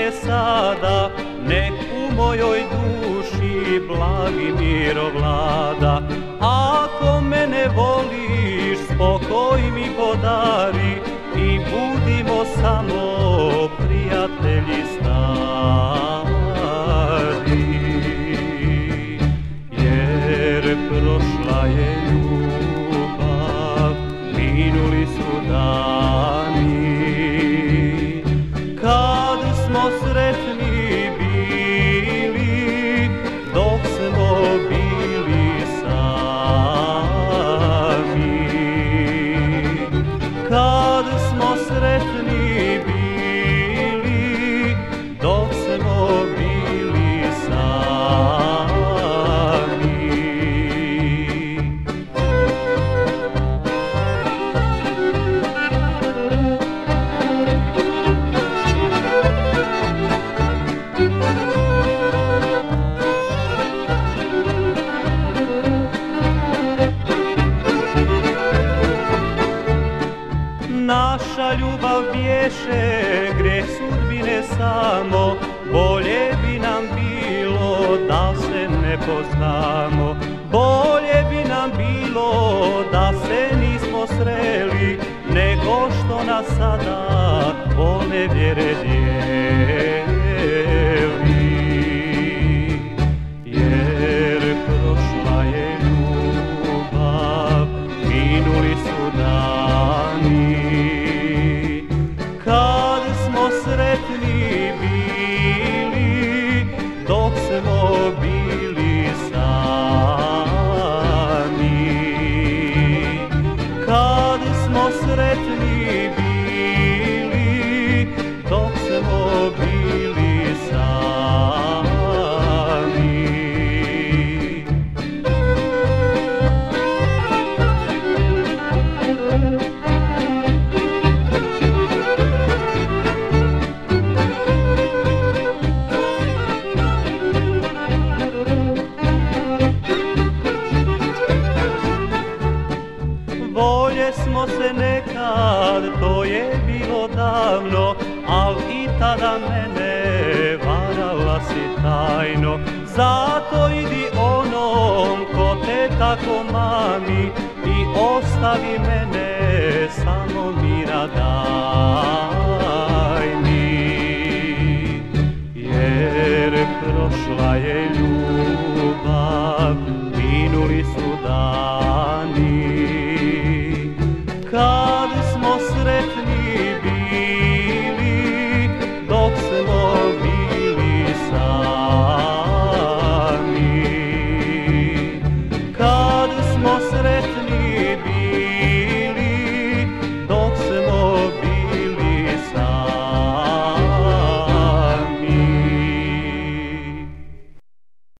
me sada, nek u mojoj duši blagi miro vlada. Ako mene voliš, spokoj mi podari i budimo samo prijatelji stari. Jer prošla je ljubav, minuli su dani, Kad smo sudbine samo Bolje bi nam bilo da se ne poznamo. Bolje bi nam bilo da se nismo sreli Nego što nas sada one smo Volje smo se nekad, to je bilo davno, al i tada mene varala si tajno. Zato idi onom ko te tako mami i ostavi mene samo mira daj mi. Jer prošla je ljubav, minuli su dani